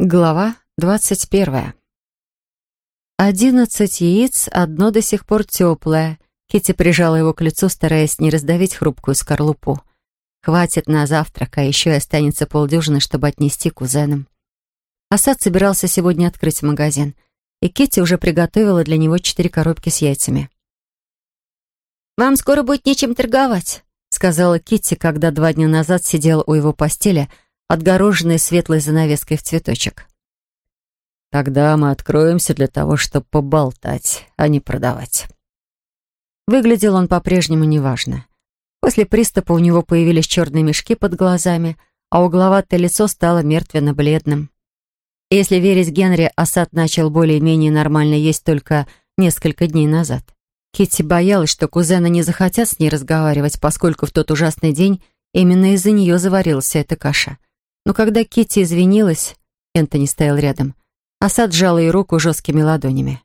Глава двадцать первая. Одиннадцать яиц, одно до сих пор теплое. Кити прижала его к лицу, стараясь не раздавить хрупкую скорлупу. Хватит на завтрак, а еще и останется полдюжины, чтобы отнести кузенам. Асад собирался сегодня открыть магазин, и Кити уже приготовила для него четыре коробки с яйцами. «Вам скоро будет нечем торговать», — сказала Кити, когда два дня назад сидела у его постели — отгороженный светлой занавеской в цветочек. «Тогда мы откроемся для того, чтобы поболтать, а не продавать». Выглядел он по-прежнему неважно. После приступа у него появились черные мешки под глазами, а угловатое лицо стало мертвенно-бледным. Если верить Генри, Асад начал более-менее нормально есть только несколько дней назад. Китти боялась, что кузены не захотят с ней разговаривать, поскольку в тот ужасный день именно из-за нее заварилась эта каша. Но когда Китти извинилась, Энтони стоял рядом. Асад сжал ей руку жесткими ладонями.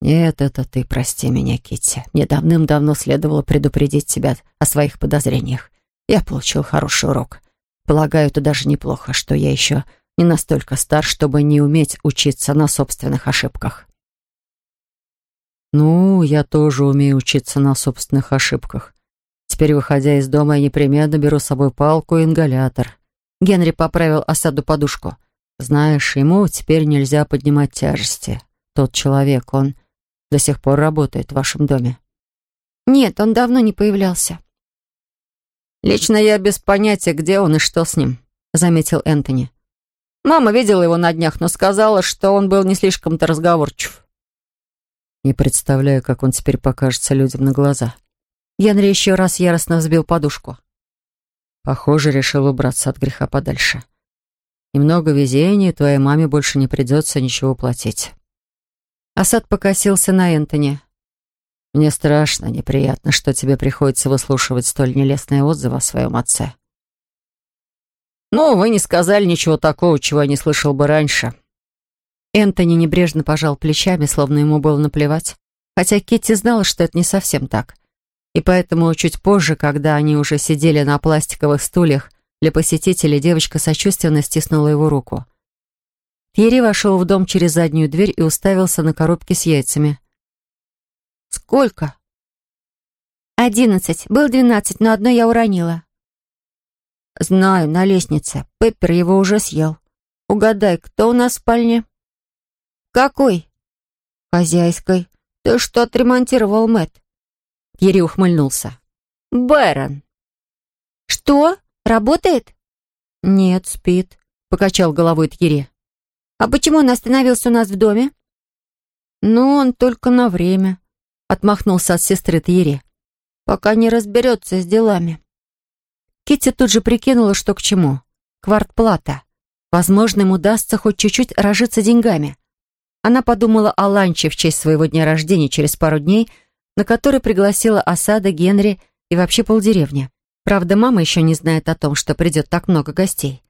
«Нет, это ты прости меня, Китти. Мне давным-давно следовало предупредить тебя о своих подозрениях. Я получил хороший урок. Полагаю, это даже неплохо, что я еще не настолько стар, чтобы не уметь учиться на собственных ошибках». «Ну, я тоже умею учиться на собственных ошибках. Теперь, выходя из дома, я непременно беру с собой палку и ингалятор. Генри поправил осаду подушку. «Знаешь, ему теперь нельзя поднимать тяжести. Тот человек, он до сих пор работает в вашем доме». «Нет, он давно не появлялся». «Лично я без понятия, где он и что с ним», — заметил Энтони. «Мама видела его на днях, но сказала, что он был не слишком-то разговорчив». Не представляю, как он теперь покажется людям на глаза. Генри еще раз яростно взбил подушку. Похоже, решил убраться от греха подальше. Немного везения, твоей маме больше не придется ничего платить. Асад покосился на Энтони. Мне страшно, неприятно, что тебе приходится выслушивать столь нелестные отзывы о своем отце. «Ну, вы не сказали ничего такого, чего я не слышал бы раньше». Энтони небрежно пожал плечами, словно ему было наплевать, хотя Китти знала, что это не совсем так. И поэтому чуть позже, когда они уже сидели на пластиковых стульях, для посетителей девочка сочувственно стиснула его руку. Тьерри вошел в дом через заднюю дверь и уставился на коробки с яйцами. «Сколько?» «Одиннадцать. Был двенадцать, но одно я уронила». «Знаю, на лестнице. Пеппер его уже съел. Угадай, кто у нас в спальне?» «Какой?» «Хозяйской. Ты что отремонтировал, Мэтт?» Кири ухмыльнулся. «Бэрон». «Что? Работает?» «Нет, спит», — покачал головой Тьерри. «А почему он остановился у нас в доме?» «Ну, он только на время», — отмахнулся от сестры Тьерри. «Пока не разберется с делами». Китти тут же прикинула, что к чему. Квартплата. Возможно, им удастся хоть чуть-чуть разжиться деньгами. Она подумала о ланче в честь своего дня рождения через пару дней — на который пригласила осада Генри и вообще полдеревни. Правда, мама еще не знает о том, что придет так много гостей.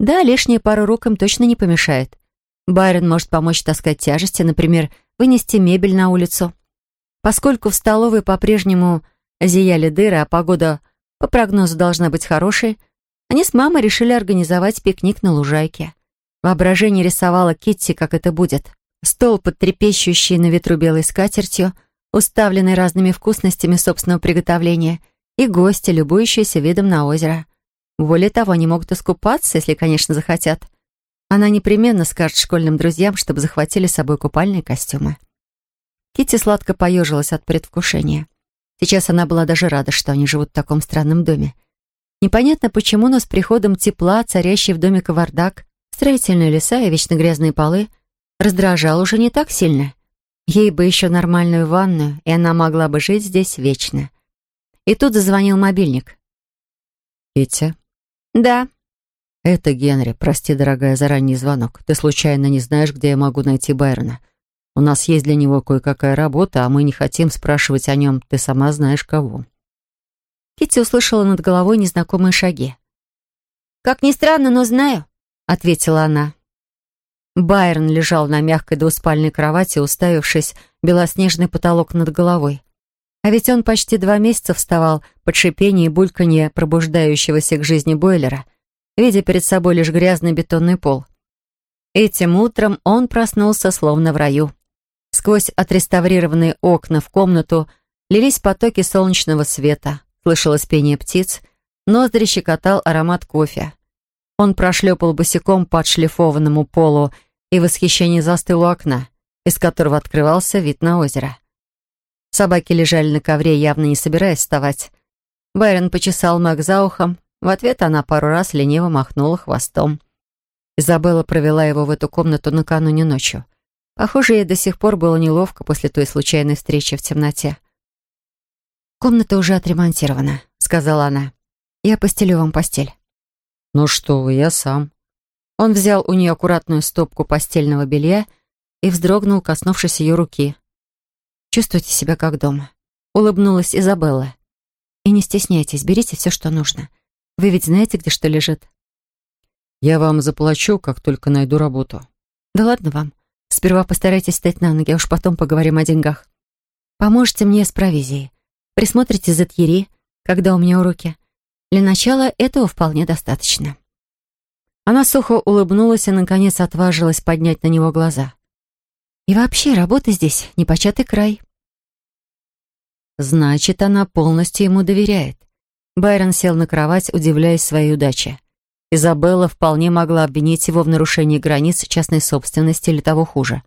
Да, лишняя пара рук им точно не помешает. Байрон может помочь таскать тяжести, например, вынести мебель на улицу. Поскольку в столовой по-прежнему зияли дыры, а погода по прогнозу должна быть хорошей, они с мамой решили организовать пикник на лужайке. Воображение рисовало Китти, как это будет. Стол под трепещущей на ветру белой скатертью — уставленный разными вкусностями собственного приготовления, и гости, любующиеся видом на озеро. Более того, они могут искупаться, если, конечно, захотят. Она непременно скажет школьным друзьям, чтобы захватили с собой купальные костюмы. Китти сладко поежилась от предвкушения. Сейчас она была даже рада, что они живут в таком странном доме. Непонятно почему, но с приходом тепла, царящий в доме кавардак, строительные леса и вечно грязные полы, раздражал уже не так сильно — Ей бы еще нормальную ванную, и она могла бы жить здесь вечно. И тут зазвонил мобильник. «Китя?» «Да». «Это Генри. Прости, дорогая, за ранний звонок. Ты случайно не знаешь, где я могу найти Байрона? У нас есть для него кое-какая работа, а мы не хотим спрашивать о нем. Ты сама знаешь, кого». Китти услышала над головой незнакомые шаги. «Как ни странно, но знаю», — ответила она. Байрон лежал на мягкой двуспальной кровати, уставившись белоснежный потолок над головой. А ведь он почти два месяца вставал под шипение и бульканье пробуждающегося к жизни бойлера, видя перед собой лишь грязный бетонный пол. Этим утром он проснулся словно в раю. Сквозь отреставрированные окна в комнату лились потоки солнечного света, слышалось пение птиц, ноздри щекотал аромат кофе. Он прошлепал босиком по отшлифованному полу и в восхищении застыл у окна, из которого открывался вид на озеро. Собаки лежали на ковре, явно не собираясь вставать. Байрон почесал Мэг за ухом. В ответ она пару раз лениво махнула хвостом. Изабелла провела его в эту комнату накануне ночью. Похоже, ей до сих пор было неловко после той случайной встречи в темноте. «Комната уже отремонтирована», — сказала она. «Я постелю вам постель». «Ну что вы, я сам». Он взял у нее аккуратную стопку постельного белья и вздрогнул, коснувшись ее руки. «Чувствуйте себя как дома», — улыбнулась Изабелла. «И не стесняйтесь, берите все, что нужно. Вы ведь знаете, где что лежит?» «Я вам заплачу, как только найду работу». «Да ладно вам. Сперва постарайтесь встать на ноги, а уж потом поговорим о деньгах. Поможете мне с провизией. Присмотрите за Тьери, когда у меня уроки. Для начала этого вполне достаточно». Она сухо улыбнулась и, наконец, отважилась поднять на него глаза. «И вообще, работа здесь — непочатый край». Значит, она полностью ему доверяет. Байрон сел на кровать, удивляясь своей удаче. Изабелла вполне могла обвинить его в нарушении границ частной собственности или того хуже.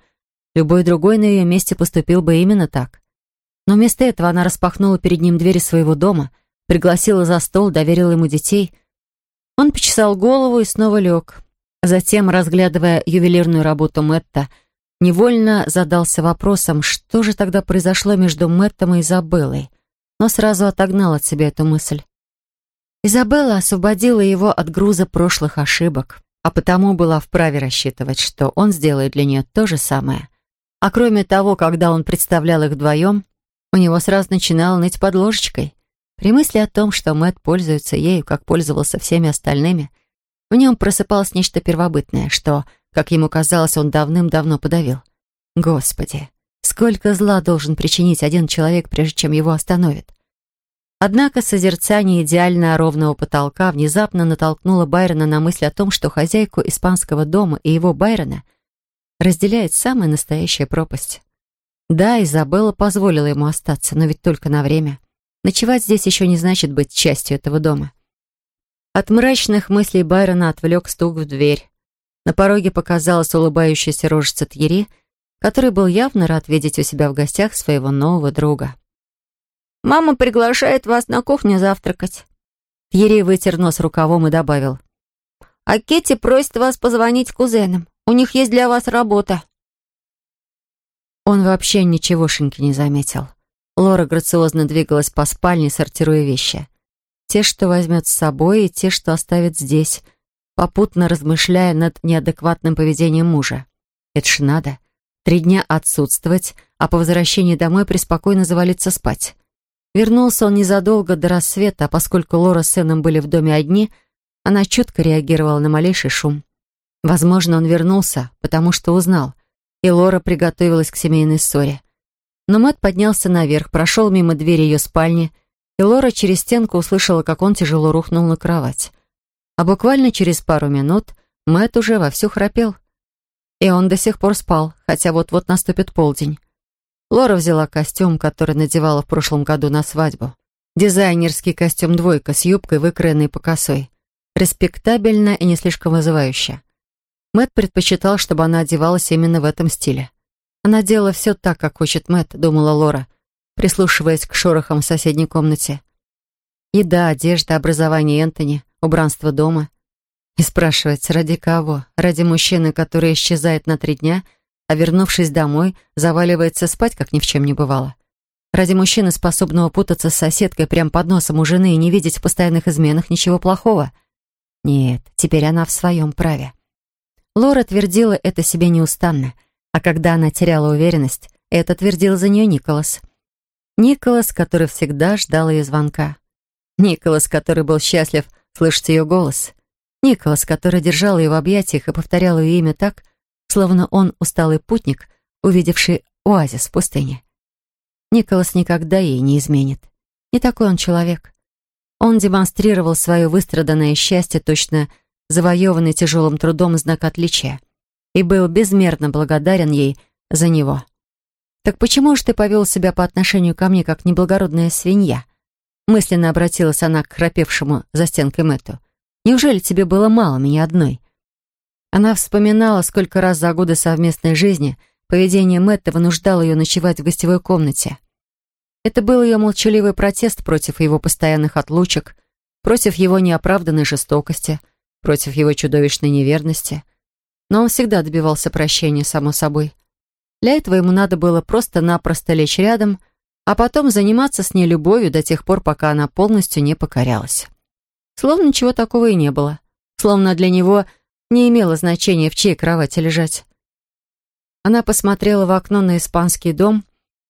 Любой другой на ее месте поступил бы именно так. Но вместо этого она распахнула перед ним двери своего дома, пригласила за стол, доверила ему детей. Он почесал голову и снова лег. Затем, разглядывая ювелирную работу Мэтта, невольно задался вопросом, что же тогда произошло между Мэттом и Изабеллой, но сразу отогнал от себя эту мысль. Изабелла освободила его от груза прошлых ошибок, а потому была вправе рассчитывать, что он сделает для нее то же самое. А кроме того, когда он представлял их вдвоем, у него сразу начинало ныть под ложечкой. При мысли о том, что Мэтт пользуется ею, как пользовался всеми остальными, в нем просыпалось нечто первобытное, что, как ему казалось, он давным-давно подавил. Господи, сколько зла должен причинить один человек, прежде чем его остановит? Однако созерцание идеально ровного потолка внезапно натолкнуло Байрона на мысль о том, что хозяйку испанского дома и его Байрона разделяет самая настоящая пропасть. Да, Изабелла позволила ему остаться, но ведь только на время. Ночевать здесь еще не значит быть частью этого дома. От мрачных мыслей Байрона отвлек стук в дверь. На пороге показалась улыбающаяся рожица Тьери, который был явно рад видеть у себя в гостях своего нового друга. Мама приглашает вас на кухню завтракать». Тьерри вытер нос рукавом и добавил. «А Кетти просит вас позвонить кузенам. У них есть для вас работа». Он вообще ничегошеньки не заметил. Лора грациозно двигалась по спальне, сортируя вещи. Те, что возьмет с собой, и те, что оставит здесь, попутно размышляя над неадекватным поведением мужа. Это ж надо. Три дня отсутствовать, а по возвращении домой преспокойно завалиться спать. Вернулся он незадолго до рассвета, а поскольку Лора с сыном были в доме одни, она чутко реагировала на малейший шум. Возможно, он вернулся, потому что узнал, и Лора приготовилась к семейной ссоре. Но Мэтт поднялся наверх, прошел мимо двери ее спальни, и Лора через стенку услышала, как он тяжело рухнул на кровать. А буквально через пару минут Мэтт уже вовсю храпел. И он до сих пор спал, хотя вот-вот наступит полдень. Лора взяла костюм, который надевала в прошлом году на свадьбу. Дизайнерский костюм «двойка» с юбкой, выкроенной по косой. Респектабельно и не слишком вызывающе. Мэт предпочитал, чтобы она одевалась именно в этом стиле. Она делала все так, как хочет Мэт, думала Лора, прислушиваясь к шорохам в соседней комнате. Еда, одежда, образование Энтони, убранство дома. И спрашивать, ради кого? Ради мужчины, который исчезает на три дня — а вернувшись домой, заваливается спать, как ни в чем не бывало. Ради мужчины, способного путаться с соседкой прямо под носом у жены и не видеть в постоянных изменах ничего плохого? Нет, теперь она в своем праве. Лора твердила это себе неустанно, а когда она теряла уверенность, это твердил за нее Николас. Николас, который всегда ждал ее звонка. Николас, который был счастлив слышать ее голос. Николас, который держал ее в объятиях и повторял ее имя так, словно он усталый путник, увидевший оазис в пустыне. Николас никогда ей не изменит. Не такой он человек. Он демонстрировал свое выстраданное счастье, точно завоеванный тяжелым трудом знак отличия. И был безмерно благодарен ей за него. «Так почему же ты повел себя по отношению ко мне, как неблагородная свинья?» Мысленно обратилась она к храпевшему за стенкой Мэтту. «Неужели тебе было мало меня одной?» Она вспоминала, сколько раз за годы совместной жизни поведение Мэтта вынуждало ее ночевать в гостевой комнате. Это был ее молчаливый протест против его постоянных отлучек, против его неоправданной жестокости, против его чудовищной неверности. Но он всегда добивался прощения, само собой. Для этого ему надо было просто-напросто лечь рядом, а потом заниматься с ней любовью до тех пор, пока она полностью не покорялась. Словно ничего такого и не было. Словно для него не имело значения, в чьей кровати лежать. Она посмотрела в окно на испанский дом,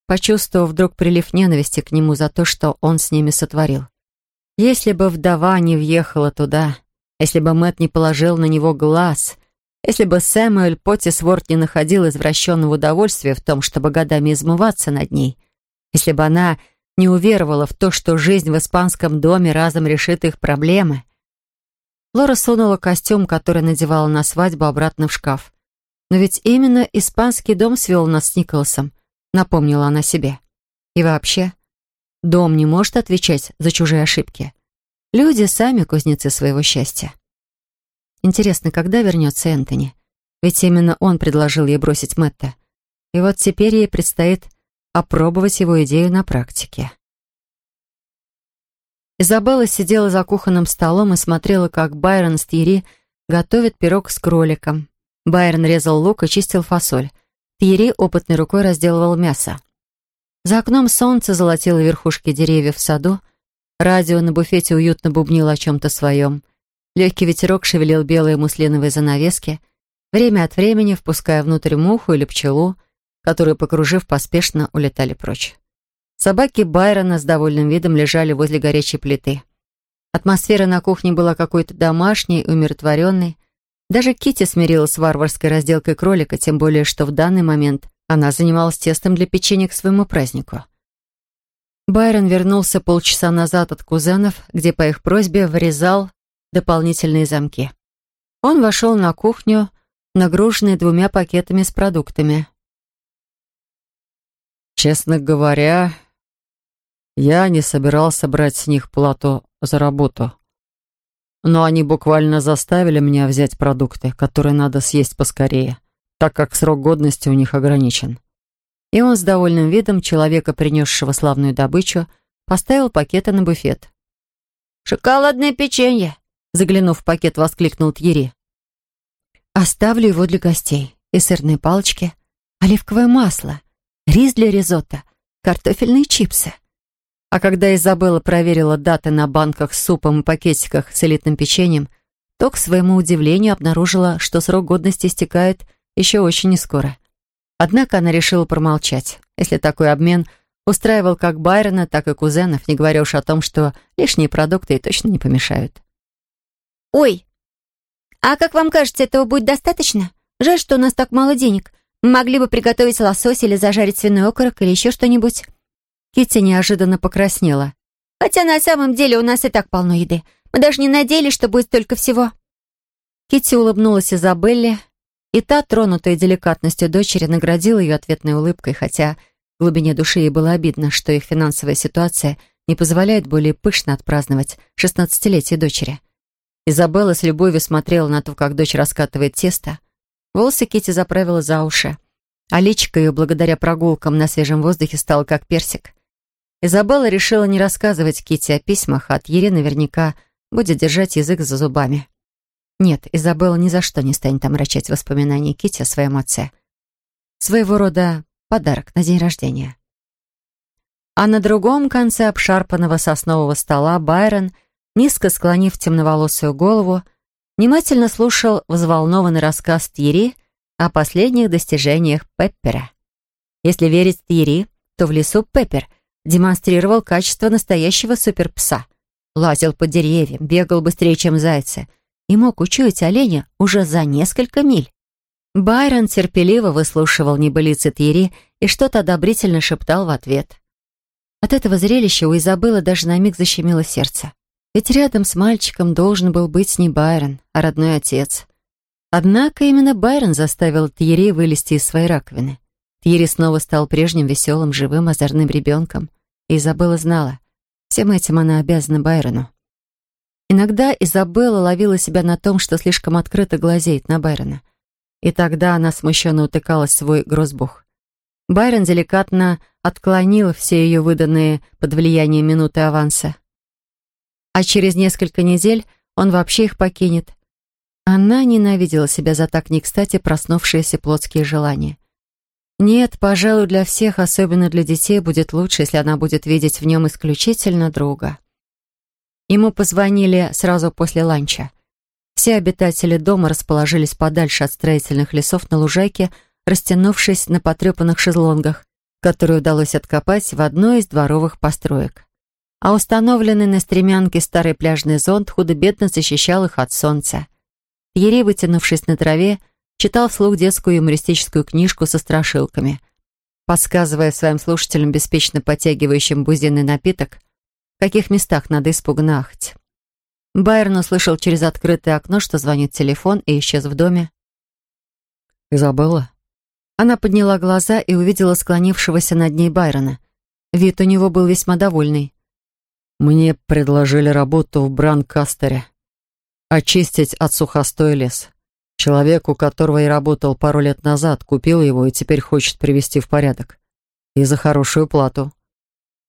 почувствовав вдруг прилив ненависти к нему за то, что он с ними сотворил. Если бы вдова не въехала туда, если бы Мэт не положил на него глаз, если бы Сэмюэль Поттисворт не находил извращенного удовольствия в том, чтобы годами измываться над ней, если бы она не уверовала в то, что жизнь в испанском доме разом решит их проблемы. Лора сунула костюм, который надевала на свадьбу, обратно в шкаф. Но ведь именно испанский дом свел нас с Николасом, напомнила она себе. И вообще, дом не может отвечать за чужие ошибки. Люди сами кузнецы своего счастья. Интересно, когда вернется Энтони? Ведь именно он предложил ей бросить Мэтта. И вот теперь ей предстоит опробовать его идею на практике. Изабелла сидела за кухонным столом и смотрела, как Байрон с Тьерри готовит пирог с кроликом. Байрон резал лук и чистил фасоль. Тьерри опытной рукой разделывал мясо. За окном солнце золотило верхушки деревьев в саду. Радио на буфете уютно бубнило о чем-то своем. Легкий ветерок шевелил белые муслиновые занавески, время от времени впуская внутрь муху или пчелу, которые, покружив, поспешно улетали прочь. Собаки Байрона с довольным видом лежали возле горячей плиты. Атмосфера на кухне была какой-то домашней, умиротворенной, даже Кити смирилась с варварской разделкой кролика, тем более, что в данный момент она занималась тестом для печенья к своему празднику. Байрон вернулся полчаса назад от кузенов, где по их просьбе вырезал дополнительные замки. Он вошел на кухню, нагруженный двумя пакетами с продуктами. «Честно говоря, я не собирался брать с них плату за работу», но они буквально заставили меня взять продукты, которые надо съесть поскорее, так как срок годности у них ограничен. И он с довольным видом человека, принесшего славную добычу, поставил пакеты на буфет. «Шоколадное печенье!» Заглянув в пакет, воскликнул Тьери. «Оставлю его для гостей. И сырные палочки, оливковое масло, рис для ризотто, картофельные чипсы». А когда Изабелла проверила даты на банках с супом и пакетиках с элитным печеньем, то, к своему удивлению, обнаружила, что срок годности истекает еще очень нескоро. Однако она решила промолчать, если такой обмен устраивал как Байрона, так и кузенов, не говоря уж о том, что лишние продукты ей точно не помешают. «Ой, а как вам кажется, этого будет достаточно? Жаль, что у нас так мало денег. Мы могли бы приготовить лосось или зажарить свиной окорок или еще что-нибудь». Китти неожиданно покраснела. «Хотя на самом деле у нас и так полно еды. Мы даже не надеялись, что будет столько всего». Китти улыбнулась Изабелле, и та, тронутая деликатностью дочери, наградила ее ответной улыбкой, хотя в глубине души ей было обидно, что их финансовая ситуация не позволяет более пышно отпраздновать шестнадцатилетие дочери. Изабелла с любовью смотрела на то, как дочь раскатывает тесто. Волосы Кити заправила за уши, а личико ее, благодаря прогулкам на свежем воздухе, стало как персик. Изабелла решила не рассказывать Кити о письмах, от Ере наверняка будет держать язык за зубами. Нет, Изабелла ни за что не станет омрачать воспоминания Кити о своем отце. Своего рода подарок на день рождения. А на другом конце обшарпанного соснового стола Байрон, низко склонив темноволосую голову, внимательно слушал взволнованный рассказ Тьери о последних достижениях Пеппера. Если верить Тьери, то в лесу Пеппер — демонстрировал качество настоящего суперпса. Лазил по деревьям, бегал быстрее, чем зайцы, и мог учуять оленя уже за несколько миль. Байрон терпеливо выслушивал небылицы Тьерри и что-то одобрительно шептал в ответ. От этого зрелища у Изабеллы даже на миг защемило сердце. Ведь рядом с мальчиком должен был быть не Байрон, а родной отец. Однако именно Байрон заставил Тьерри вылезти из своей раковины. Тьерри снова стал прежним веселым, живым, озорным ребенком. И Изабелла знала, всем этим она обязана Байрону. Иногда Изабелла ловила себя на том, что слишком открыто глазеет на Байрона. И тогда она смущенно утыкалась в свой грозбух. Байрон деликатно отклонил все ее выданные под влиянием минуты аванса. А через несколько недель он вообще их покинет. Она ненавидела себя за так не кстати проснувшиеся плотские желания. Нет, пожалуй, для всех, особенно для детей, будет лучше, если она будет видеть в нем исключительно друга. Ему позвонили сразу после ланча. Все обитатели дома расположились подальше от строительных лесов на лужайке, растянувшись на потрепанных шезлонгах, которые удалось откопать в одной из дворовых построек. А установленный на стремянке старый пляжный зонт худо-бедно защищал их от солнца. Ерей, вытянувшись на траве, читал вслух детскую юмористическую книжку со страшилками, подсказывая своим слушателям, беспечно подтягивающим бузинный напиток, в каких местах надо испуганно ахать. Байрон услышал через открытое окно, что звонит телефон, и исчез в доме. «Изабелла?» Она подняла глаза и увидела склонившегося над ней Байрона. Вид у него был весьма довольный. «Мне предложили работу в Бранкастере. Очистить от сухостоя лес. Человек, у которого я работал пару лет назад, купил его и теперь хочет привести в порядок. И за хорошую плату».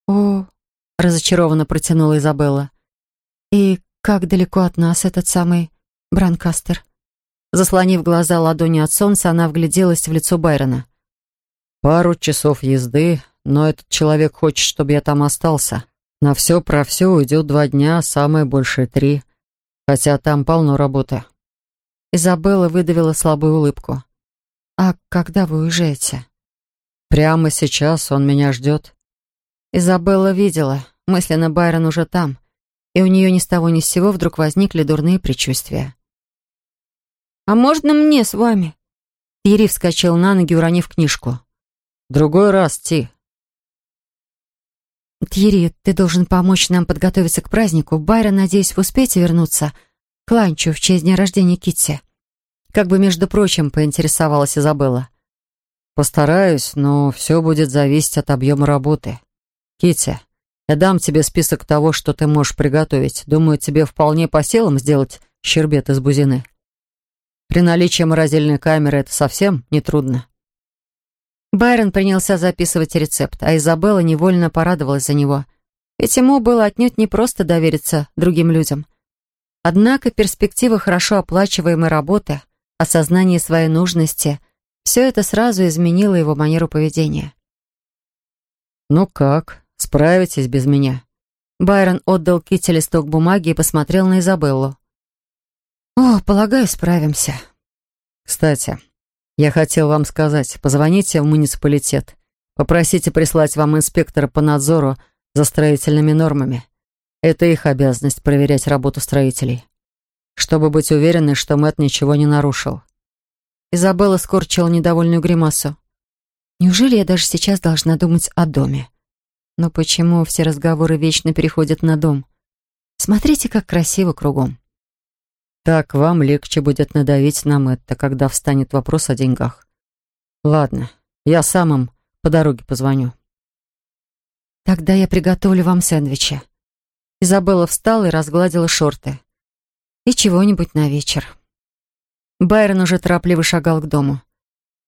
«О, разочарованно протянула Изабелла. «И как далеко от нас этот самый Бранкастер?» Заслонив глаза ладони от солнца, она вгляделась в лицо Байрона. «Пару часов езды, но этот человек хочет, чтобы я там остался. На все про все уйдет два дня, самое большее три. Хотя там полно работы». Изабелла выдавила слабую улыбку. «А когда вы уезжаете?» «Прямо сейчас он меня ждет». Изабелла видела, мысленно Байрон уже там, и у нее ни с того ни с сего вдруг возникли дурные предчувствия. «А можно мне с вами?» Ири вскочил на ноги, уронив книжку. «Другой раз, Ти». «Тьерри, ты должен помочь нам подготовиться к празднику. Байрон, надеюсь, вы успеете вернуться к ланчу в честь дня рождения Китти?» Как бы, между прочим, поинтересовалась Изабелла. «Постараюсь, но все будет зависеть от объема работы. Китти, я дам тебе список того, что ты можешь приготовить. Думаю, тебе вполне по силам сделать щербет из бузины. При наличии морозильной камеры это совсем нетрудно». Байрон принялся записывать рецепт, а Изабелла невольно порадовалась за него. Ведь ему было отнюдь не просто довериться другим людям. Однако перспектива хорошо оплачиваемой работы, осознание своей нужности — все это сразу изменило его манеру поведения. «Ну как?» Справитесь без меня». Байрон отдал Китти листок бумаги и посмотрел на Изабеллу. «О, полагаю, справимся». «Кстати, я хотел вам сказать, позвоните в муниципалитет, попросите прислать вам инспектора по надзору за строительными нормами. Это их обязанность проверять работу строителей, чтобы быть уверены, что Мэтт ничего не нарушил». Изабелла скорчила недовольную гримасу. «Неужели я даже сейчас должна думать о доме?» Но почему все разговоры вечно переходят на дом? Смотрите, как красиво кругом. Так вам легче будет надавить нам это, когда встанет вопрос о деньгах. Ладно, я сам им по дороге позвоню. Тогда я приготовлю вам сэндвичи. Изабелла встала и разгладила шорты. И чего-нибудь на вечер. Байрон уже торопливо шагал к дому.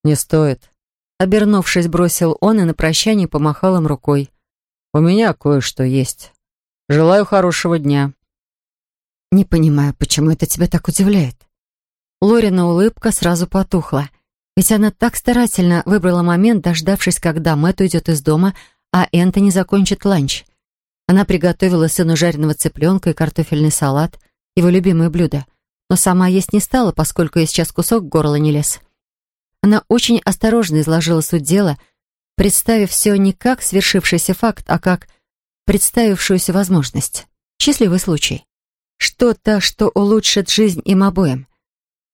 «Не стоит». Обернувшись, бросил он и на прощание помахал им рукой. У меня кое-что есть. Желаю хорошего дня». «Не понимаю, почему это тебя так удивляет?» Лорина улыбка сразу потухла. Ведь она так старательно выбрала момент, дождавшись, когда Мэтт уйдет из дома, а Энтони закончит ланч. Она приготовила сыну жареного цыпленка и картофельный салат, его любимое блюдо, но сама есть не стала, поскольку ей сейчас кусок горла не лез. Она очень осторожно изложила суть дела — представив все не как свершившийся факт, а как представившуюся возможность. Счастливый случай. Что-то, что улучшит жизнь им обоим.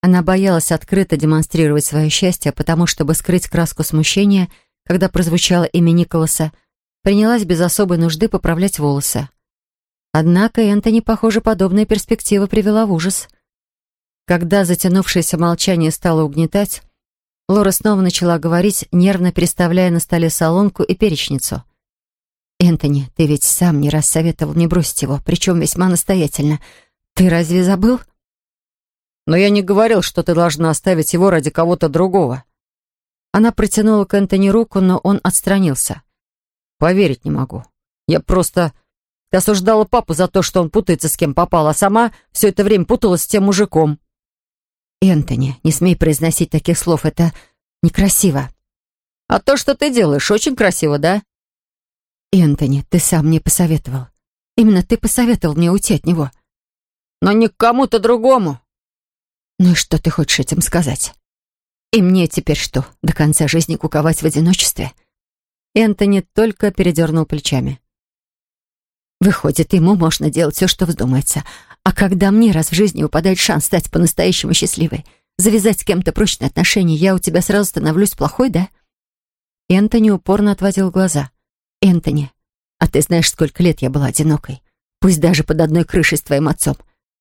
Она боялась открыто демонстрировать свое счастье, потому чтобы скрыть краску смущения, когда прозвучало имя Николаса, принялась без особой нужды поправлять волосы. Однако Энтони, похоже, подобная перспектива привела в ужас. Когда затянувшееся молчание стало угнетать, Лора снова начала говорить, нервно переставляя на столе солонку и перечницу. «Энтони, ты ведь сам не раз советовал мне бросить его, причем весьма настоятельно. Ты разве забыл?» «Но я не говорил, что ты должна оставить его ради кого-то другого». Она протянула к Энтони руку, но он отстранился. «Поверить не могу. Я просто осуждала папу за то, что он путается с кем попал, а сама все это время путалась с тем мужиком». «Энтони, не смей произносить таких слов, это некрасиво». «А то, что ты делаешь, очень красиво, да?» «Энтони, ты сам мне посоветовал. Именно ты посоветовал мне уйти от него». «Но не к кому-то другому». «Ну и что ты хочешь этим сказать? И мне теперь что, до конца жизни куковать в одиночестве?» Энтони только передернул плечами. «Выходит, ему можно делать все, что вздумается, а когда мне раз в жизни выпадает шанс стать по-настоящему счастливой, завязать с кем-то прочные отношения, я у тебя сразу становлюсь плохой, да? Энтони упорно отводил глаза. Энтони, а ты знаешь, сколько лет я была одинокой? Пусть даже под одной крышей с твоим отцом.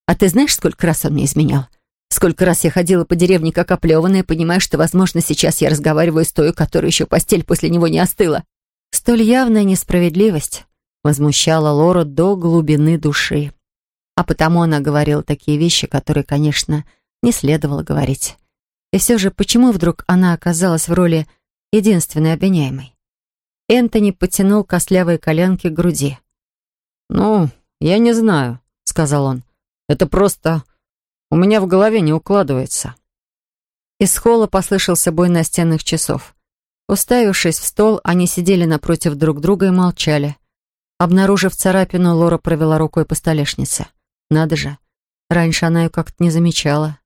А ты знаешь, сколько раз он мне изменял? Сколько раз я ходила по деревне как оплеванная, понимая, что, возможно, сейчас я разговариваю с той, у которой еще постель после него не остыла. Столь явная несправедливость возмущала Лору до глубины души а потому она говорила такие вещи, которые, конечно, не следовало говорить. И все же, почему вдруг она оказалась в роли единственной обвиняемой? Энтони потянул костлявые коленки к груди. «Ну, я не знаю», — сказал он. «Это просто у меня в голове не укладывается». Из холла послышался бой настенных часов. Уставившись в стол, они сидели напротив друг друга и молчали. Обнаружив царапину, Лора провела рукой по столешнице. Надо же, раньше она ее как-то не замечала.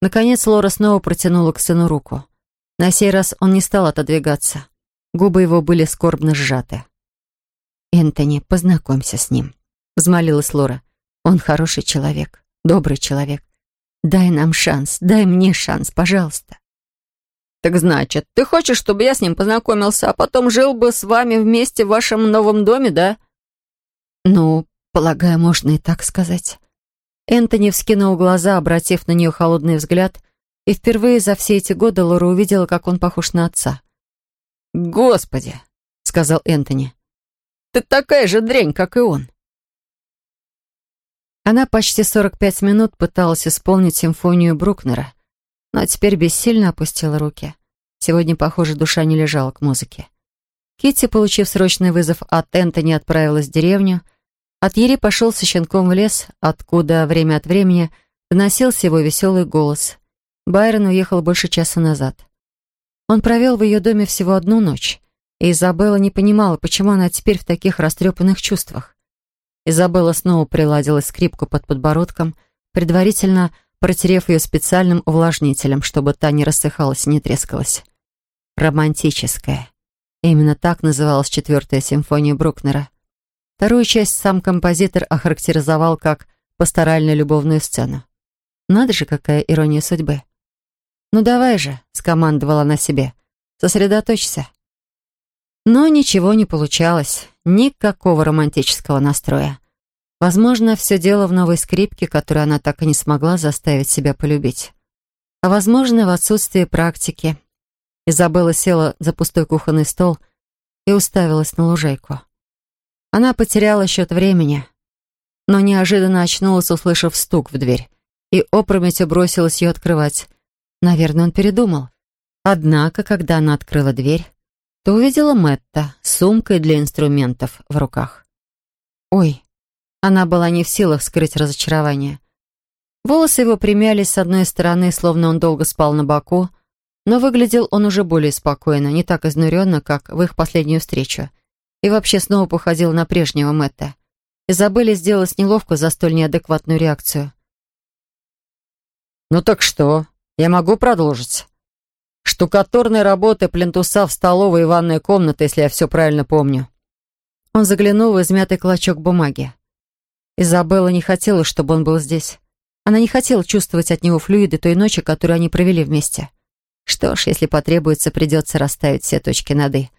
Наконец Лора снова протянула к сыну руку. На сей раз он не стал отодвигаться. Губы его были скорбно сжаты. «Энтони, познакомься с ним», — взмолилась Лора. «Он хороший человек, добрый человек. Дай нам шанс, дай мне шанс, пожалуйста». «Так значит, ты хочешь, чтобы я с ним познакомился, а потом жил бы с вами вместе в вашем новом доме, да?» «Ну, Полагаю, можно и так сказать. Энтони вскинул глаза, обратив на нее холодный взгляд, и впервые за все эти годы Лора увидела, как он похож на отца. «Господи!» — сказал Энтони. «Ты такая же дрянь, как и он!» Она почти 45 минут пыталась исполнить симфонию Брукнера, но теперь бессильно опустила руки. Сегодня, похоже, душа не лежала к музыке. Китти, получив срочный вызов от Энтони, отправилась в деревню — от Ери пошел со щенком в лес, откуда время от времени доносился его веселый голос. Байрон уехал больше часа назад. Он провел в ее доме всего одну ночь, и Изабелла не понимала, почему она теперь в таких растрепанных чувствах. Изабелла снова приладила скрипку под подбородком, предварительно протерев ее специальным увлажнителем, чтобы та не рассыхалась и не трескалась. Романтическая. Именно так называлась четвертая симфония Брукнера. Вторую часть сам композитор охарактеризовал как пасторальную любовную сцену. Надо же, какая ирония судьбы. «Ну давай же», — скомандовала она себе, — «сосредоточься». Но ничего не получалось, никакого романтического настроя. Возможно, все дело в новой скрипке, которую она так и не смогла заставить себя полюбить. А возможно, в отсутствии практики. Изабелла села за пустой кухонный стол и уставилась на лужайку. Она потеряла счет времени, но неожиданно очнулась, услышав стук в дверь, и опрометью бросилась ее открывать. Наверное, он передумал. Однако, когда она открыла дверь, то увидела Мэтта с сумкой для инструментов в руках. Ой, она была не в силах скрыть разочарование. Волосы его примялись с одной стороны, словно он долго спал на боку, но выглядел он уже более спокойно, не так изнуренно, как в их последнюю встречу и вообще снова походил на прежнего Мэтта. Изабелле сделалось неловко за столь неадекватную реакцию. «Ну так что? Я могу продолжить?» «Штукатурные работы, плинтуса в столовой и ванной комнаты, если я все правильно помню». Он заглянул в измятый клочок бумаги. Изабелла не хотела, чтобы он был здесь. Она не хотела чувствовать от него флюиды той ночи, которую они провели вместе. Что ж, если потребуется, придется расставить все точки над «и».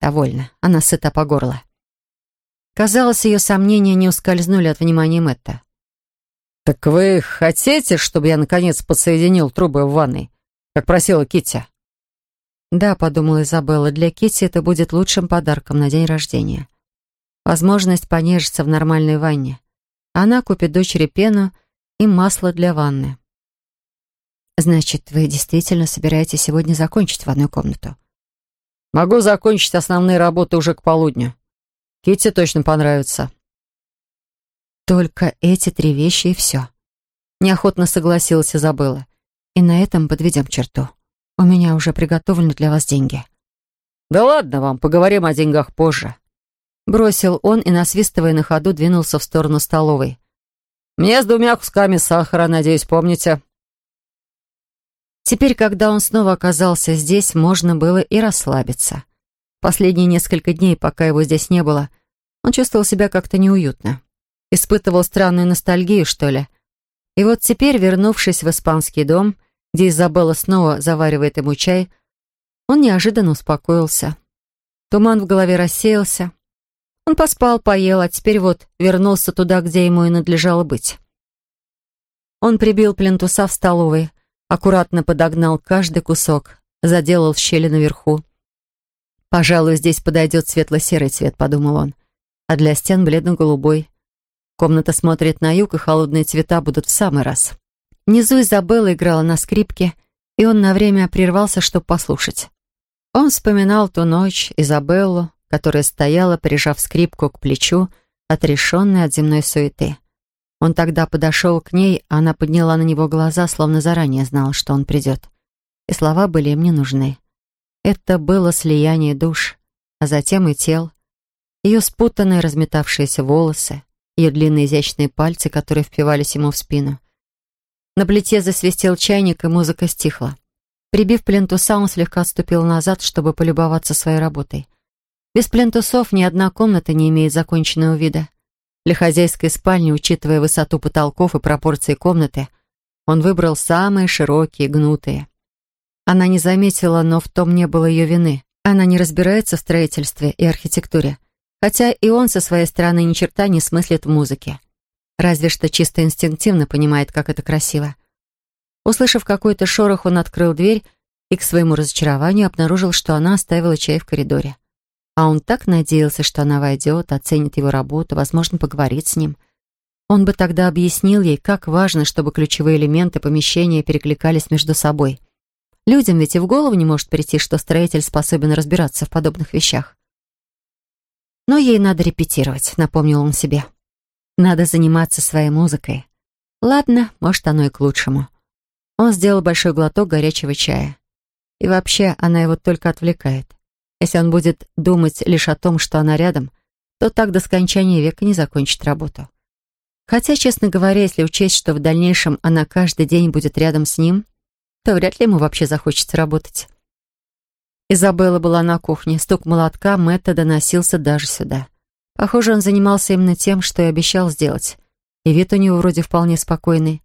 Довольно. Она сыта по горло. Казалось, ее сомнения не ускользнули от внимания Мэтта. «Так вы хотите, чтобы я, наконец, подсоединил трубы в ванной, как просила Китти?» «Да», — подумала Изабелла, — «для Китти это будет лучшим подарком на день рождения. Возможность понежиться в нормальной ванне. Она купит дочери пену и масло для ванны». «Значит, вы действительно собираетесь сегодня закончить ванную комнату?» «Могу закончить основные работы уже к полудню. Китти точно понравится». Только эти три вещи и все. Неохотно согласилась Изабелла. И на этом подведем черту. У меня уже приготовлены для вас деньги. Да ладно вам, поговорим о деньгах позже. Бросил он и, насвистывая на ходу, двинулся в сторону столовой. Мне с двумя кусками сахара, надеюсь, помните? Теперь, когда он снова оказался здесь, можно было и расслабиться. Последние несколько дней, пока его здесь не было, он чувствовал себя как-то неуютно. Испытывал странную ностальгию, что ли. И вот теперь, вернувшись в испанский дом, где Изабелла снова заваривает ему чай, он неожиданно успокоился. Туман в голове рассеялся. Он поспал, поел, а теперь вот вернулся туда, где ему и надлежало быть. Он прибил плинтуса в столовой, аккуратно подогнал каждый кусок, заделал щели наверху. «Пожалуй, здесь подойдет светло-серый цвет», — подумал он, «а для стен бледно-голубой. Комната смотрит на юг, и холодные цвета будут в самый раз. Внизу Изабелла играла на скрипке, и он на время прервался, чтобы послушать. Он вспоминал ту ночь Изабеллу, которая стояла, прижав скрипку к плечу, отрешенной от земной суеты. Он тогда подошел к ней, а она подняла на него глаза, словно заранее знала, что он придет. И слова были им не нужны. Это было слияние душ, а затем и тел. Ее спутанные разметавшиеся волосы, ее длинные изящные пальцы, которые впивались ему в спину. На плите засвистел чайник, и музыка стихла. Прибив плинтуса, он слегка отступил назад, чтобы полюбоваться своей работой. Без плинтусов ни одна комната не имеет законченного вида. Для хозяйской спальни, учитывая высоту потолков и пропорции комнаты, он выбрал самые широкие, гнутые. Она не заметила, но в том не было ее вины. Она не разбирается в строительстве и архитектуре хотя и он со своей стороны ни черта не смыслит в музыке. Разве что чисто инстинктивно понимает, как это красиво. Услышав какой-то шорох, он открыл дверь и к своему разочарованию обнаружил, что она оставила чай в коридоре. А он так надеялся, что она войдет, оценит его работу, возможно, поговорит с ним. Он бы тогда объяснил ей, как важно, чтобы ключевые элементы помещения перекликались между собой. Людям ведь и в голову не может прийти, что строитель способен разбираться в подобных вещах. Но ей надо репетировать, напомнил он себе. Надо заниматься своей музыкой. Ладно, может, оно и к лучшему. Он сделал большой глоток горячего чая. И вообще, она его только отвлекает. Если он будет думать лишь о том, что она рядом, то так до скончания века не закончит работу. Хотя, честно говоря, если учесть, что в дальнейшем она каждый день будет рядом с ним, то вряд ли ему вообще захочется работать. Изабелла была на кухне. Стук молотка Мэтта доносился даже сюда. Похоже, он занимался именно тем, что и обещал сделать. И вид у него вроде вполне спокойный.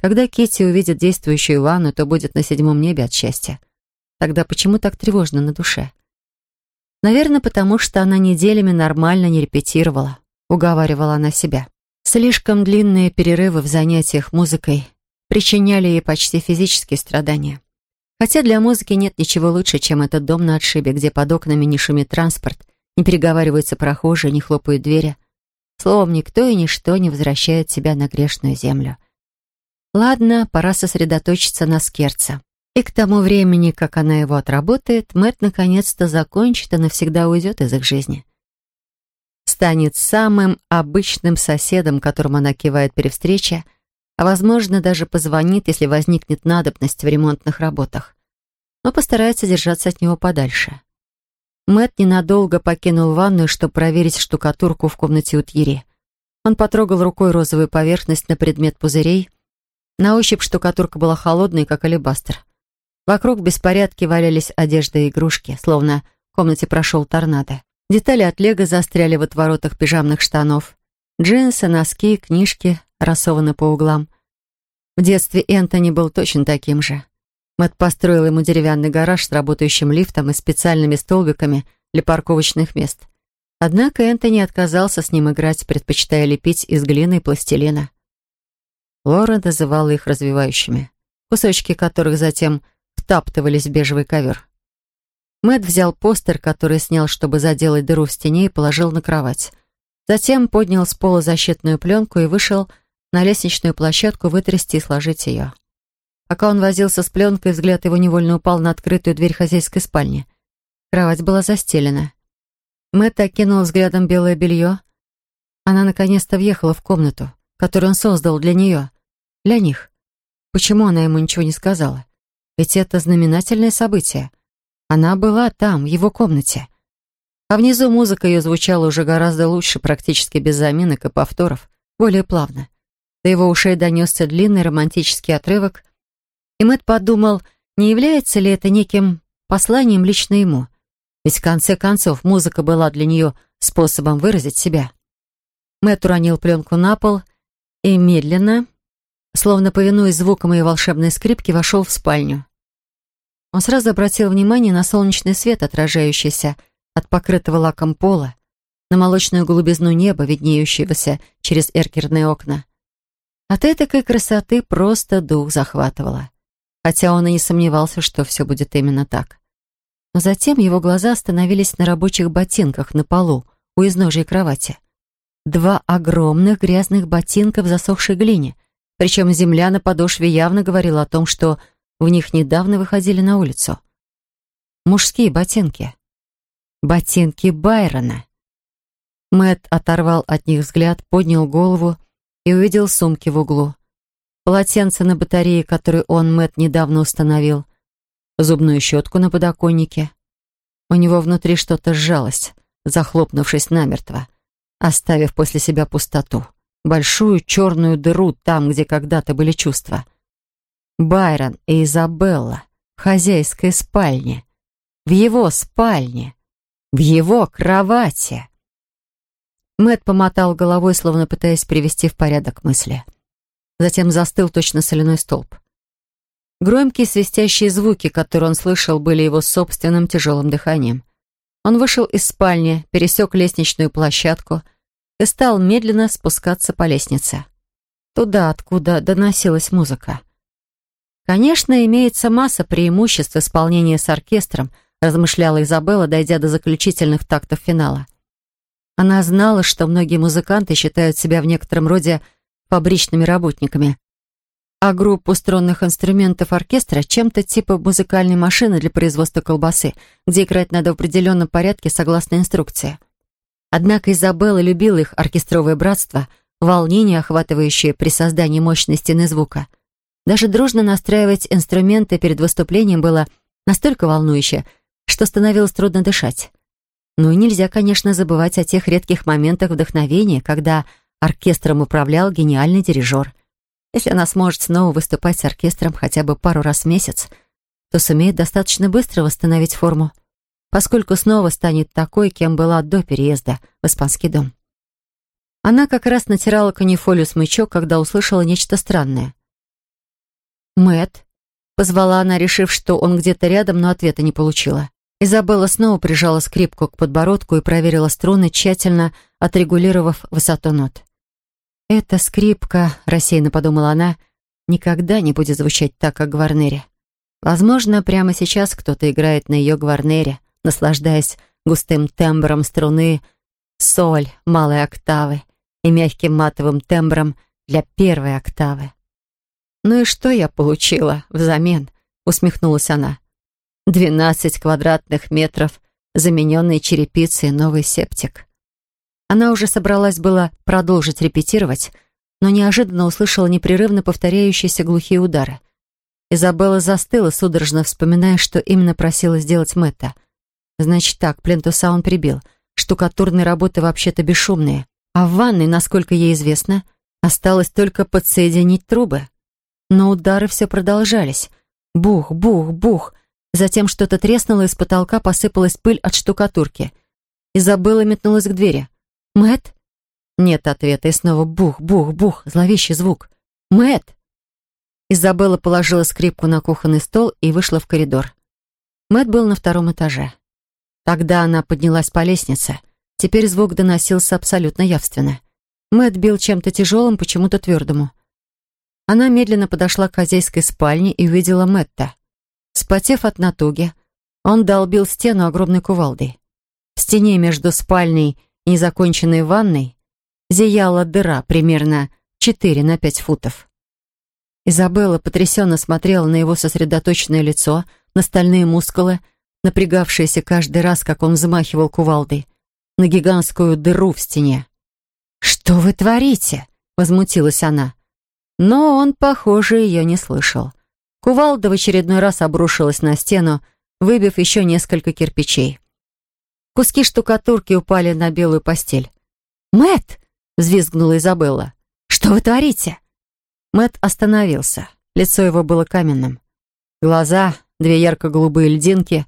Когда Китти увидит действующую ванну, то будет на седьмом небе от счастья. Тогда почему так тревожно на душе? Наверное, потому что она неделями нормально не репетировала, уговаривала она себя. Слишком длинные перерывы в занятиях музыкой причиняли ей почти физические страдания. Хотя для музыки нет ничего лучше, чем этот дом на отшибе, где под окнами не шумит транспорт, не переговариваются прохожие, не хлопают двери. Словом, никто и ничто не возвращает себя на грешную землю. Ладно, пора сосредоточиться на Скерце. И к тому времени, как она его отработает, Мэтт наконец-то закончит и навсегда уйдет из их жизни. Станет самым обычным соседом, которым она кивает при встрече, а, возможно, даже позвонит, если возникнет надобность в ремонтных работах. Но постарается держаться от него подальше. Мэт ненадолго покинул ванную, чтобы проверить штукатурку в комнате у Тьери. Он потрогал рукой розовую поверхность на предмет пузырей. На ощупь штукатурка была холодной, как алебастр. Вокруг в беспорядке валялись одежда и игрушки, словно в комнате прошел торнадо. Детали от лего застряли в отворотах пижамных штанов. Джинсы, носки, книжки, рассованы по углам. В детстве Энтони был точно таким же. Мэтт построил ему деревянный гараж с работающим лифтом и специальными столбиками для парковочных мест. Однако Энтони отказался с ним играть, предпочитая лепить из глины и пластилина. Лора называла их развивающими, кусочки которых затем втаптывались в бежевый ковер. Мэт взял постер, который снял, чтобы заделать дыру в стене, и положил на кровать. Затем поднял с пола защитную пленку и вышел на лестничную площадку вытрясти и сложить ее. Пока он возился с пленкой, взгляд его невольно упал на открытую дверь хозяйской спальни. Кровать была застелена. Мэтт окинул взглядом белое белье. Она наконец-то въехала в комнату, которую он создал для нее. Для них. Почему она ему ничего не сказала? Ведь это знаменательное событие. Она была там, в его комнате. А внизу музыка ее звучала уже гораздо лучше, практически без заминок и повторов, более плавно. До его ушей донесся длинный романтический отрывок, и Мэтт подумал, не является ли это неким посланием лично ему. Ведь в конце концов музыка была для нее способом выразить себя. Мэтт уронил пленку на пол и медленно, словно повинуясь звукам ее волшебной скрипки, вошел в спальню. Он сразу обратил внимание на солнечный свет, отражающийся от покрытого лаком пола, на молочную голубизну неба, виднеющегося через эркерные окна. От этой красоты просто дух захватывало хотя он и не сомневался, что все будет именно так. Но затем его глаза остановились на рабочих ботинках на полу у изножия кровати. Два огромных грязных ботинка в засохшей глине, причем земля на подошве явно говорила о том, что в них недавно выходили на улицу. Мужские ботинки. Ботинки Байрона. Мэт оторвал от них взгляд, поднял голову и увидел сумки в углу полотенце на батарее, которую он, Мэт недавно установил, зубную щетку на подоконнике. У него внутри что-то сжалось, захлопнувшись намертво, оставив после себя пустоту, большую черную дыру там, где когда-то были чувства. Байрон и Изабелла в хозяйской спальне, в его спальне, в его кровати. Мэт помотал головой, словно пытаясь привести в порядок мысли затем застыл точно соляной столб. Громкие свистящие звуки, которые он слышал, были его собственным тяжелым дыханием. Он вышел из спальни, пересек лестничную площадку и стал медленно спускаться по лестнице. Туда, откуда доносилась музыка. Конечно, имеется масса преимуществ исполнения с оркестром, размышляла Изабелла, дойдя до заключительных тактов финала. Она знала, что многие музыканты считают себя в некотором роде фабричными работниками, а группу струнных инструментов оркестра чем-то типа музыкальной машины для производства колбасы, где играть надо в определенном порядке согласно инструкции. Однако Изабелла любила их оркестровое братство, волнение, охватывающее при создании мощной стены звука. Даже дружно настраивать инструменты перед выступлением было настолько волнующе, что становилось трудно дышать. Ну и нельзя, конечно, забывать о тех редких моментах вдохновения, когда Оркестром управлял гениальный дирижер. Если она сможет снова выступать с оркестром хотя бы пару раз в месяц, то сумеет достаточно быстро восстановить форму, поскольку снова станет такой, кем была до переезда в испанский дом. Она как раз натирала канифолию смычок, когда услышала нечто странное. Мэт, позвала она, решив, что он где-то рядом, но ответа не получила. Изабелла снова прижала скрипку к подбородку и проверила струны, тщательно отрегулировав высоту нот. «Эта скрипка», — рассеянно подумала она, — «никогда не будет звучать так, как гварнере. Возможно, прямо сейчас кто-то играет на ее гварнере, наслаждаясь густым тембром струны соль малой октавы и мягким матовым тембром для первой октавы. «Ну и что я получила взамен?» — усмехнулась она. «Двенадцать квадратных метров, замененной черепицей новый септик. Она уже собралась было продолжить репетировать, но неожиданно услышала непрерывно повторяющиеся глухие удары. Изабелла застыла, судорожно вспоминая, что именно просила сделать Мэтта. Значит так, плинтуса он прибил. Штукатурные работы вообще-то бесшумные. А в ванной, насколько ей известно, осталось только подсоединить трубы. Но удары все продолжались. Бух, бух, бух. Затем что-то треснуло, и с потолка посыпалась пыль от штукатурки. Изабелла метнулась к двери. Мэт? Нет ответа, и снова бух, бух, бух, зловещий звук. Мэт! Изабелла положила скрипку на кухонный стол и вышла в коридор. Мэт был на втором этаже. Тогда она поднялась по лестнице. Теперь звук доносился абсолютно явственно. Мэт бил чем-то тяжелым, почему-то твердому. Она медленно подошла к хозяйской спальне и увидела Мэтта. Спотев от натуги, он долбил стену огромной кувалдой. В стене между спальней и незаконченной ванной зияла дыра примерно 4 на 5 футов. Изабелла потрясенно смотрела на его сосредоточенное лицо, на стальные мускулы, напрягавшиеся каждый раз, как он взмахивал кувалдой, на гигантскую дыру в стене. «Что вы творите?» — возмутилась она. Но он, похоже, ее не слышал. Кувалда в очередной раз обрушилась на стену, выбив еще несколько кирпичей. Куски штукатурки упали на белую постель. Мэт! взвизгнула Изабелла. «Что вы творите?» Мэт остановился. Лицо его было каменным. Глаза, две ярко-голубые льдинки,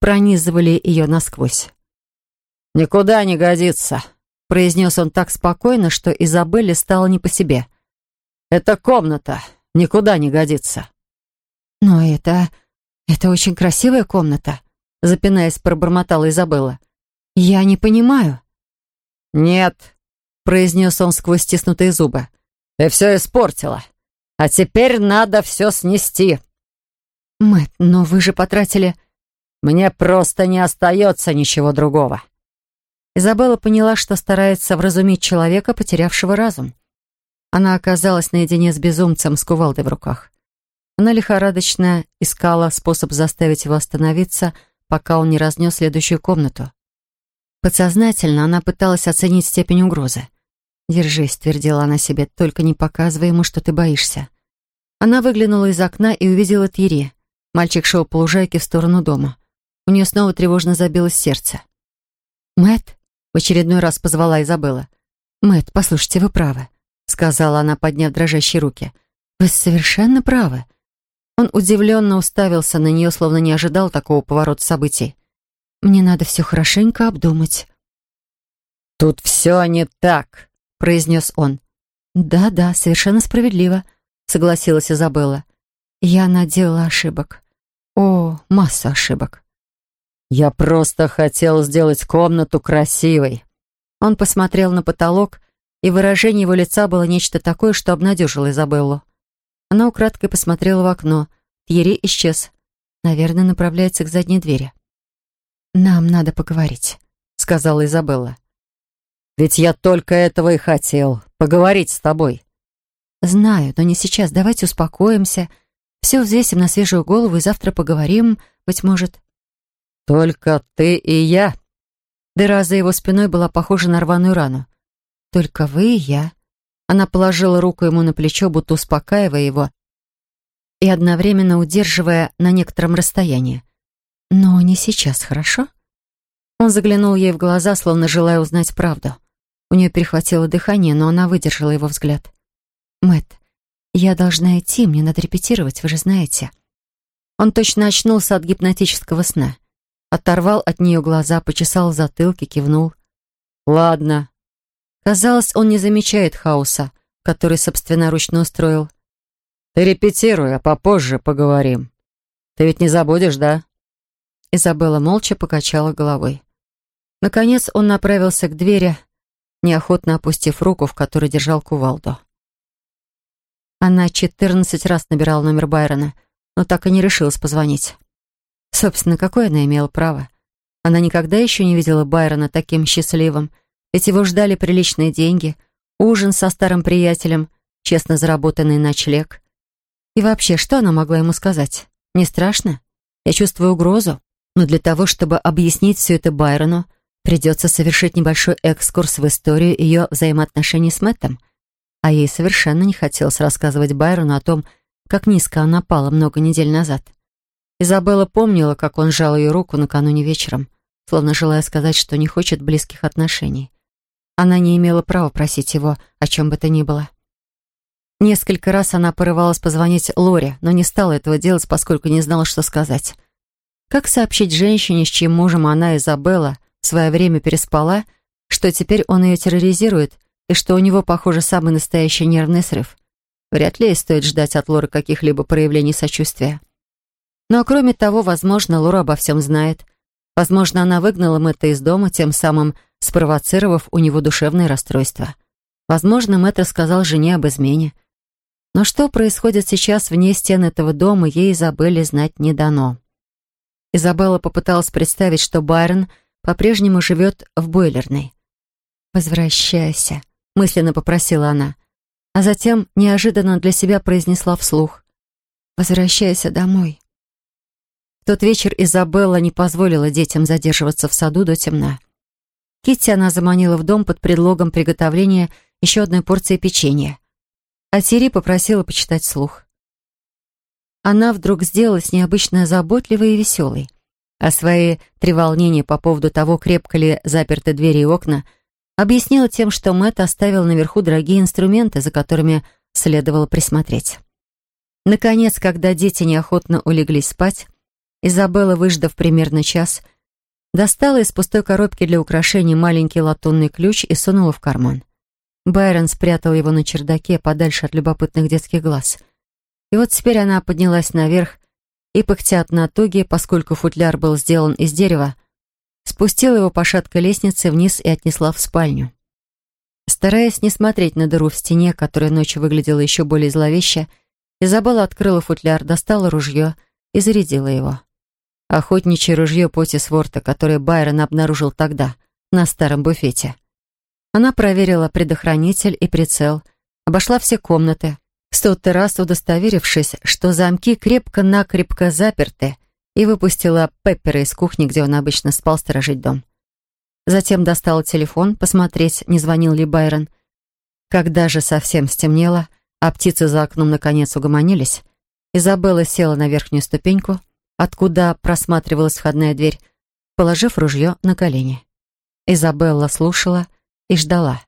пронизывали ее насквозь. «Никуда не годится», — произнес он так спокойно, что Изабелле стало не по себе. «Эта комната никуда не годится». «Но это... это очень красивая комната», — запинаясь, пробормотала Изабелла. «Я не понимаю». «Нет», — произнес он сквозь стиснутые зубы. «Ты все испортила. А теперь надо все снести». «Мэтт, но вы же потратили...» «Мне просто не остается ничего другого». Изабелла поняла, что старается вразумить человека, потерявшего разум. Она оказалась наедине с безумцем с кувалдой в руках. Она лихорадочно искала способ заставить его остановиться, пока он не разнес следующую комнату. Подсознательно она пыталась оценить степень угрозы. «Держись», — твердила она себе, — «только не показывай ему, что ты боишься». Она выглянула из окна и увидела Тьерри. Мальчик шел по лужайке в сторону дома. У нее снова тревожно забилось сердце. Мэт, в очередной раз позвала Изабелла. Мэт, послушайте, вы правы», — сказала она, подняв дрожащие руки. «Вы совершенно правы». Он удивленно уставился на нее, словно не ожидал такого поворота событий. «Мне надо все хорошенько обдумать». «Тут все не так», — произнес он. «Да-да, совершенно справедливо», — согласилась Изабелла. «Я наделала ошибок. О, масса ошибок». «Я просто хотел сделать комнату красивой». Он посмотрел на потолок, и выражение его лица было нечто такое, что обнадежило Изабеллу. Она украдкой посмотрела в окно. Тьерри исчез. Наверное, направляется к задней двери. «Нам надо поговорить», — сказала Изабелла. «Ведь я только этого и хотел. Поговорить с тобой». «Знаю, но не сейчас. Давайте успокоимся. Все взвесим на свежую голову и завтра поговорим, быть может». «Только ты и я». Дыра за его спиной была похожа на рваную рану. «Только вы и я». Она положила руку ему на плечо, будто успокаивая его и одновременно удерживая на некотором расстоянии. «Но не сейчас, хорошо?» Он заглянул ей в глаза, словно желая узнать правду. У нее перехватило дыхание, но она выдержала его взгляд. Мэт, я должна идти, мне надо репетировать, вы же знаете». Он точно очнулся от гипнотического сна. Оторвал от нее глаза, почесал в затылке, кивнул. «Ладно». Казалось, он не замечает хаоса, который собственноручно устроил. «Ты репетируй, а попозже поговорим. Ты ведь не забудешь, да?» Изабелла молча покачала головой. Наконец он направился к двери, неохотно опустив руку, в которой держал кувалду. Она четырнадцать раз набирала номер Байрона, но так и не решилась позвонить. Собственно, какое она имела право? Она никогда еще не видела Байрона таким счастливым, ведь его ждали приличные деньги, ужин со старым приятелем, честно заработанный ночлег. И вообще, что она могла ему сказать? Не страшно? Я чувствую угрозу, но для того, чтобы объяснить все это Байрону, придется совершить небольшой экскурс в историю ее взаимоотношений с Мэттом. А ей совершенно не хотелось рассказывать Байрону о том, как низко она пала много недель назад. Изабелла помнила, как он сжал ее руку накануне вечером, словно желая сказать, что не хочет близких отношений. Она не имела права просить его о чем бы то ни было. Несколько раз она порывалась позвонить Лоре, но не стала этого делать, поскольку не знала, что сказать. Как сообщить женщине, с чьим мужем она, Изабелла, в свое время переспала, что теперь он ее терроризирует и что у него, похоже, самый настоящий нервный срыв? Вряд ли стоит ждать от Лоры каких-либо проявлений сочувствия. Но кроме того, возможно, Лора обо всем знает. Возможно, она выгнала Мэтта из дома, тем самым спровоцировав у него душевное расстройство. Возможно, Мэтт рассказал жене об измене. Но что происходит сейчас вне стен этого дома, ей Изабелле знать не дано. Изабелла попыталась представить, что Байрон по-прежнему живет в бойлерной. «Возвращайся», — мысленно попросила она, а затем неожиданно для себя произнесла вслух. «Возвращайся домой». В тот вечер Изабелла не позволила детям задерживаться в саду до темна. Китти она заманила в дом под предлогом приготовления еще одной порции печенья. А Сири попросила почитать слух. Она вдруг сделалась необычно заботливой и веселой. А свои треволнения по поводу того, крепко ли заперты двери и окна, объяснила тем, что Мэтт оставил наверху дорогие инструменты, за которыми следовало присмотреть. Наконец, когда дети неохотно улеглись спать, Изабелла, выждав примерно час, достала из пустой коробки для украшений маленький латунный ключ и сунула в карман. Байрон спрятал его на чердаке, подальше от любопытных детских глаз. И вот теперь она поднялась наверх и, пыхтя от натуги, поскольку футляр был сделан из дерева, спустила его по шаткой лестнице вниз и отнесла в спальню. Стараясь не смотреть на дыру в стене, которая ночью выглядела еще более зловеще, Изабелла открыла футляр, достала ружье и зарядила его. Охотничье ружье Потис Ворта, которое Байрон обнаружил тогда, на старом буфете. Она проверила предохранитель и прицел, обошла все комнаты, сотый раз удостоверившись, что замки крепко-накрепко заперты, и выпустила Пеппера из кухни, где он обычно спал сторожить дом. Затем достала телефон, посмотреть, не звонил ли Байрон. Когда же совсем стемнело, а птицы за окном наконец угомонились, Изабелла села на верхнюю ступеньку, откуда просматривалась входная дверь, положив ружье на колени. Изабелла слушала и ждала.